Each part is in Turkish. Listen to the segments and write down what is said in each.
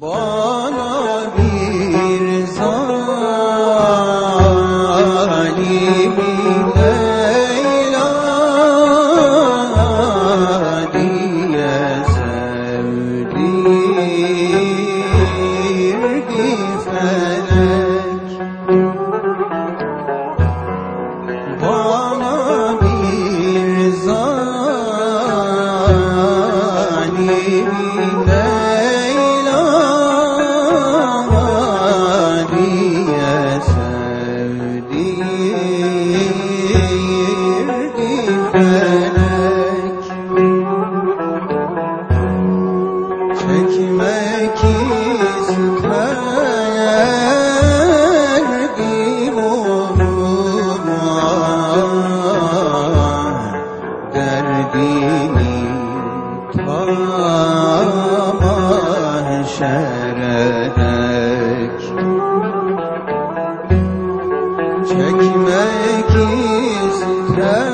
Bana bir zalimin Çekmek isterdim onunla. Derdini ta mahşerek Çekmek isterdim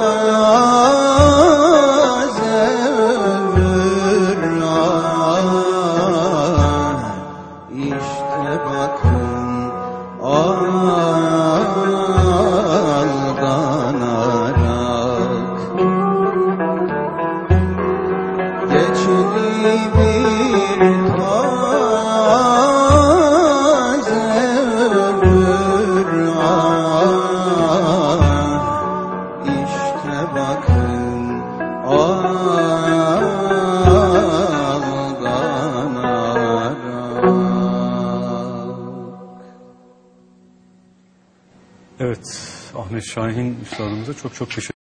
Evet, Ahmet Şahin üstadımıza çok çok teşekkür